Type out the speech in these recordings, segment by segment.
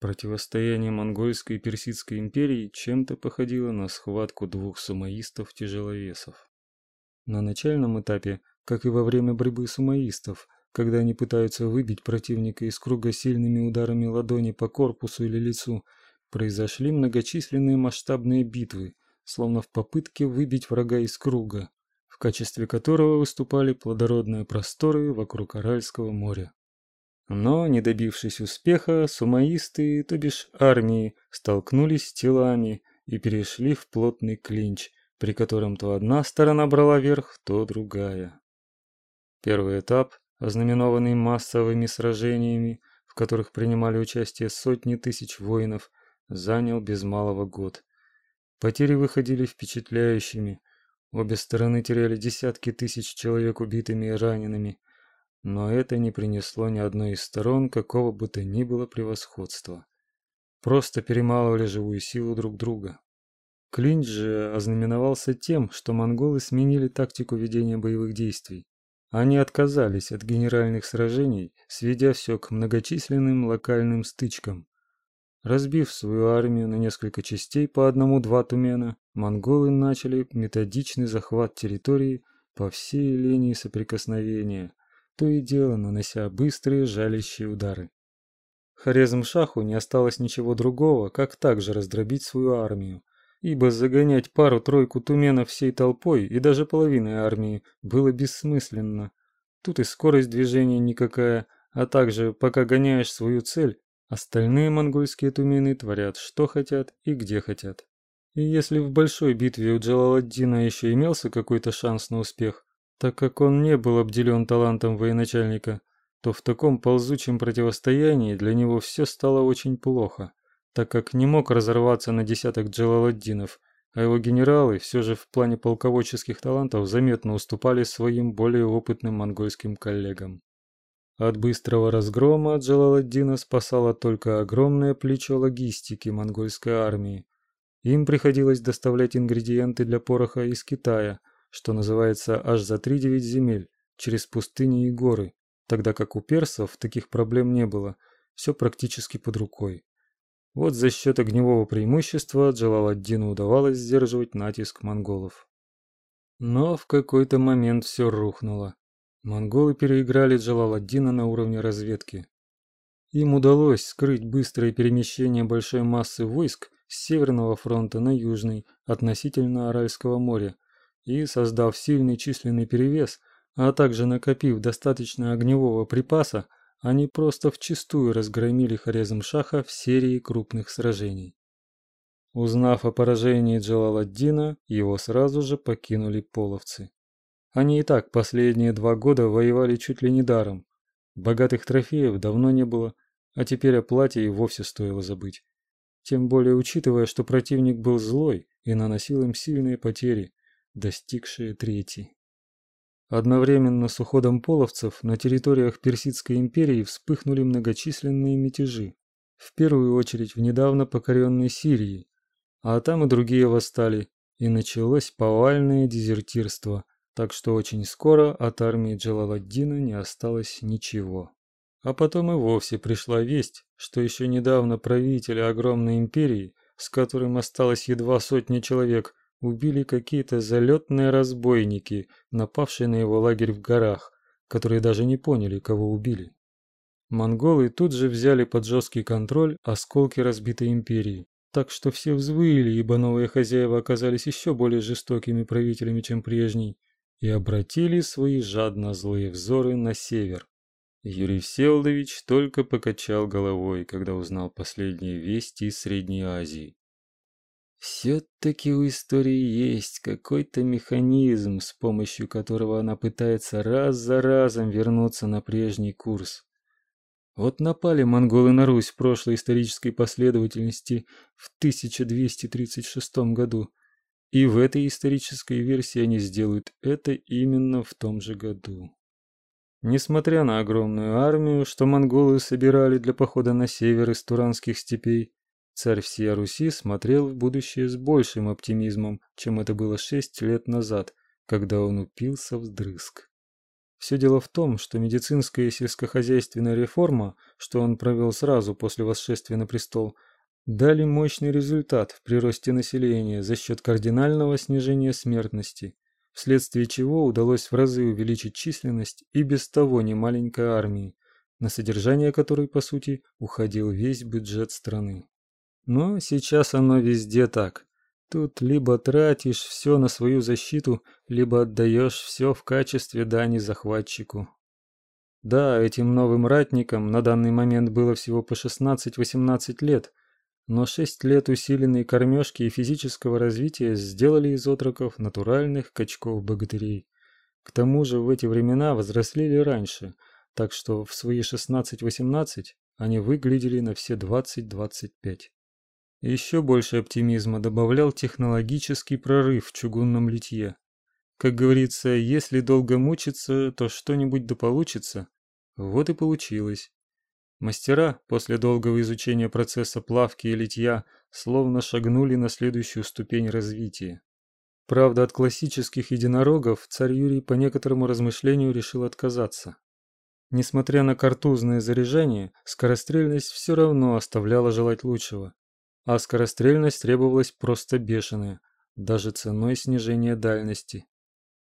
Противостояние монгольской и персидской империи чем-то походило на схватку двух сумаистов-тяжеловесов. На начальном этапе, как и во время борьбы сумаистов, когда они пытаются выбить противника из круга сильными ударами ладони по корпусу или лицу, произошли многочисленные масштабные битвы, словно в попытке выбить врага из круга, в качестве которого выступали плодородные просторы вокруг Аральского моря. Но, не добившись успеха, сумаисты, то бишь армии, столкнулись телами и перешли в плотный клинч, при котором то одна сторона брала верх, то другая. Первый этап, ознаменованный массовыми сражениями, в которых принимали участие сотни тысяч воинов, занял без малого год. Потери выходили впечатляющими. Обе стороны теряли десятки тысяч человек убитыми и ранеными, но это не принесло ни одной из сторон какого бы то ни было превосходства. Просто перемалывали живую силу друг друга. Клинч же ознаменовался тем, что монголы сменили тактику ведения боевых действий. Они отказались от генеральных сражений, сведя все к многочисленным локальным стычкам. Разбив свою армию на несколько частей по одному-два тумена, монголы начали методичный захват территории по всей линии соприкосновения, то и дело нанося быстрые жалящие удары. Хорезм-Шаху не осталось ничего другого, как также раздробить свою армию, ибо загонять пару-тройку туменов всей толпой и даже половиной армии было бессмысленно. Тут и скорость движения никакая, а также, пока гоняешь свою цель, остальные монгольские тумены творят что хотят и где хотят. И если в большой битве у Джалаладдина еще имелся какой-то шанс на успех, так как он не был обделен талантом военачальника, то в таком ползучем противостоянии для него все стало очень плохо, так как не мог разорваться на десяток джалаладдинов, а его генералы все же в плане полководческих талантов заметно уступали своим более опытным монгольским коллегам. От быстрого разгрома Джалаладдина спасало только огромное плечо логистики монгольской армии. Им приходилось доставлять ингредиенты для пороха из Китая – что называется, аж за три-девять земель, через пустыни и горы, тогда как у персов таких проблем не было, все практически под рукой. Вот за счет огневого преимущества Джалаладдину удавалось сдерживать натиск монголов. Но в какой-то момент все рухнуло. Монголы переиграли Джалаладдина на уровне разведки. Им удалось скрыть быстрое перемещение большой массы войск с Северного фронта на Южный относительно Аральского моря, и, создав сильный численный перевес, а также накопив достаточно огневого припаса, они просто вчистую разгромили Хорезм-Шаха в серии крупных сражений. Узнав о поражении Джалаладдина, его сразу же покинули половцы. Они и так последние два года воевали чуть ли не даром. Богатых трофеев давно не было, а теперь о плате и вовсе стоило забыть. Тем более учитывая, что противник был злой и наносил им сильные потери, достигшие трети. Одновременно с уходом половцев на территориях Персидской империи вспыхнули многочисленные мятежи, в первую очередь в недавно покоренной Сирии, а там и другие восстали, и началось повальное дезертирство, так что очень скоро от армии Джалаладдина не осталось ничего. А потом и вовсе пришла весть, что еще недавно правители огромной империи, с которым осталось едва сотня человек, убили какие-то залетные разбойники, напавшие на его лагерь в горах, которые даже не поняли, кого убили. Монголы тут же взяли под жесткий контроль осколки разбитой империи, так что все взвыли, ибо новые хозяева оказались еще более жестокими правителями, чем прежний, и обратили свои жадно злые взоры на север. Юрий Всеволодович только покачал головой, когда узнал последние вести из Средней Азии. Все-таки у истории есть какой-то механизм, с помощью которого она пытается раз за разом вернуться на прежний курс. Вот напали монголы на Русь в прошлой исторической последовательности в 1236 году, и в этой исторической версии они сделают это именно в том же году. Несмотря на огромную армию, что монголы собирали для похода на север из туранских степей, Царь всея Руси смотрел в будущее с большим оптимизмом, чем это было шесть лет назад, когда он упился вдрызг. Все дело в том, что медицинская и сельскохозяйственная реформа, что он провел сразу после восшествия на престол, дали мощный результат в приросте населения за счет кардинального снижения смертности, вследствие чего удалось в разы увеличить численность и без того немаленькой армии, на содержание которой, по сути, уходил весь бюджет страны. Но сейчас оно везде так. Тут либо тратишь все на свою защиту, либо отдаешь все в качестве дани захватчику. Да, этим новым ратникам на данный момент было всего по 16-18 лет, но 6 лет усиленной кормежки и физического развития сделали из отроков натуральных качков-богатырей. К тому же в эти времена возрослели раньше – так что в свои 16-18 они выглядели на все 20-25. Еще больше оптимизма добавлял технологический прорыв в чугунном литье. Как говорится, если долго мучиться, то что-нибудь да получится. Вот и получилось. Мастера после долгого изучения процесса плавки и литья словно шагнули на следующую ступень развития. Правда, от классических единорогов царь Юрий по некоторому размышлению решил отказаться. Несмотря на картузное заряжание, скорострельность все равно оставляла желать лучшего. А скорострельность требовалась просто бешеная, даже ценой снижения дальности.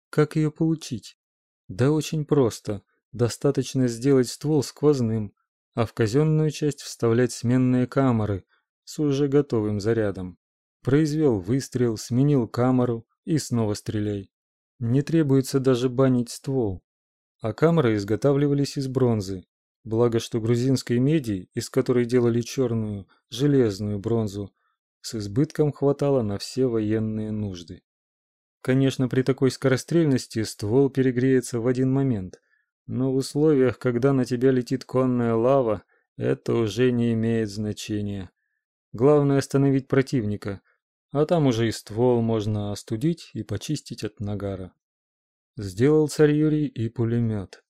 Как ее получить? Да очень просто. Достаточно сделать ствол сквозным, а в казенную часть вставлять сменные камеры с уже готовым зарядом. Произвел выстрел, сменил камеру и снова стреляй. Не требуется даже банить ствол а камеры изготавливались из бронзы. Благо, что грузинской меди, из которой делали черную, железную бронзу, с избытком хватало на все военные нужды. Конечно, при такой скорострельности ствол перегреется в один момент, но в условиях, когда на тебя летит конная лава, это уже не имеет значения. Главное остановить противника, а там уже и ствол можно остудить и почистить от нагара. Сделал царь Юрий и пулемет.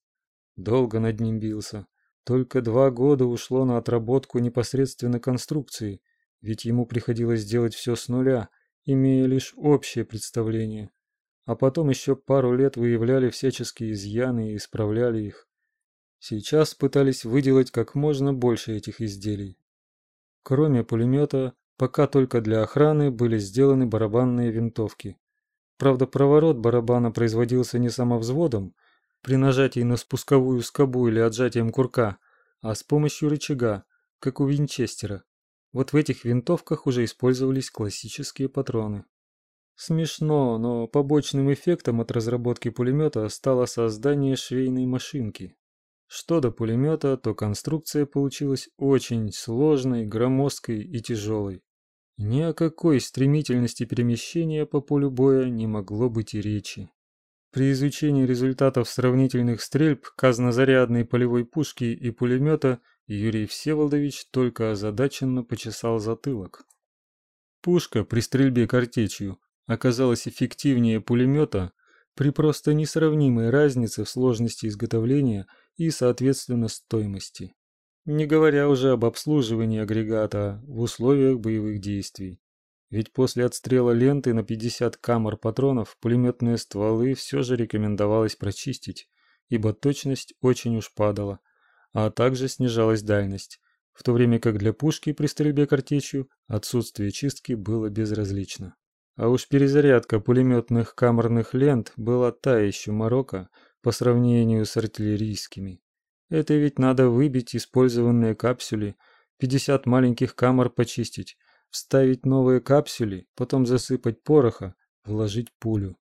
Долго над ним бился. Только два года ушло на отработку непосредственно конструкции, ведь ему приходилось делать все с нуля, имея лишь общее представление. А потом еще пару лет выявляли всяческие изъяны и исправляли их. Сейчас пытались выделать как можно больше этих изделий. Кроме пулемета, пока только для охраны были сделаны барабанные винтовки. Правда, проворот барабана производился не самовзводом, при нажатии на спусковую скобу или отжатием курка, а с помощью рычага, как у винчестера. Вот в этих винтовках уже использовались классические патроны. Смешно, но побочным эффектом от разработки пулемета стало создание швейной машинки. Что до пулемета, то конструкция получилась очень сложной, громоздкой и тяжелой. Ни о какой стремительности перемещения по полю боя не могло быть и речи. При изучении результатов сравнительных стрельб казнозарядной полевой пушки и пулемета Юрий Всеволодович только озадаченно почесал затылок. Пушка при стрельбе картечью оказалась эффективнее пулемета при просто несравнимой разнице в сложности изготовления и, соответственно, стоимости не говоря уже об обслуживании агрегата в условиях боевых действий. Ведь после отстрела ленты на 50 камер патронов пулеметные стволы все же рекомендовалось прочистить, ибо точность очень уж падала, а также снижалась дальность, в то время как для пушки при стрельбе картечью отсутствие чистки было безразлично. А уж перезарядка пулеметных камерных лент была та еще морока по сравнению с артиллерийскими. Это ведь надо выбить использованные капсули, 50 маленьких камер почистить, вставить новые капсули, потом засыпать пороха, вложить пулю.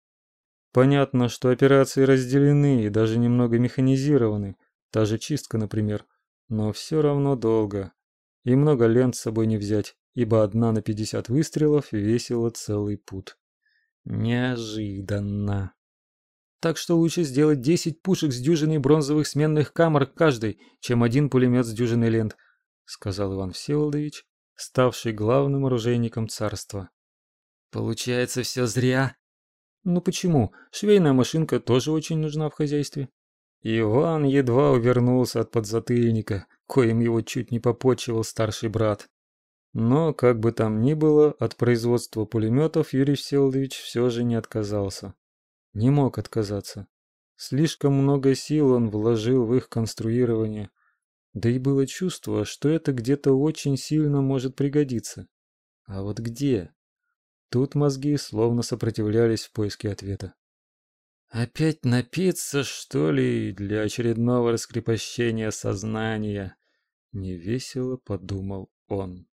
Понятно, что операции разделены и даже немного механизированы, та же чистка, например, но все равно долго. И много лент с собой не взять, ибо одна на 50 выстрелов весила целый пуд. Неожиданно. Так что лучше сделать 10 пушек с дюжиной бронзовых сменных камер каждой, чем один пулемет с дюжиной лент, сказал Иван Всеволодович, ставший главным оружейником царства. Получается все зря. Ну почему? Швейная машинка тоже очень нужна в хозяйстве. Иван едва увернулся от подзатыльника, коим его чуть не попотчевал старший брат. Но, как бы там ни было, от производства пулеметов Юрий Всеволодович все же не отказался. Не мог отказаться. Слишком много сил он вложил в их конструирование, да и было чувство, что это где-то очень сильно может пригодиться. А вот где? Тут мозги словно сопротивлялись в поиске ответа. Опять напиться, что ли, для очередного раскрепощения сознания? Невесело подумал он.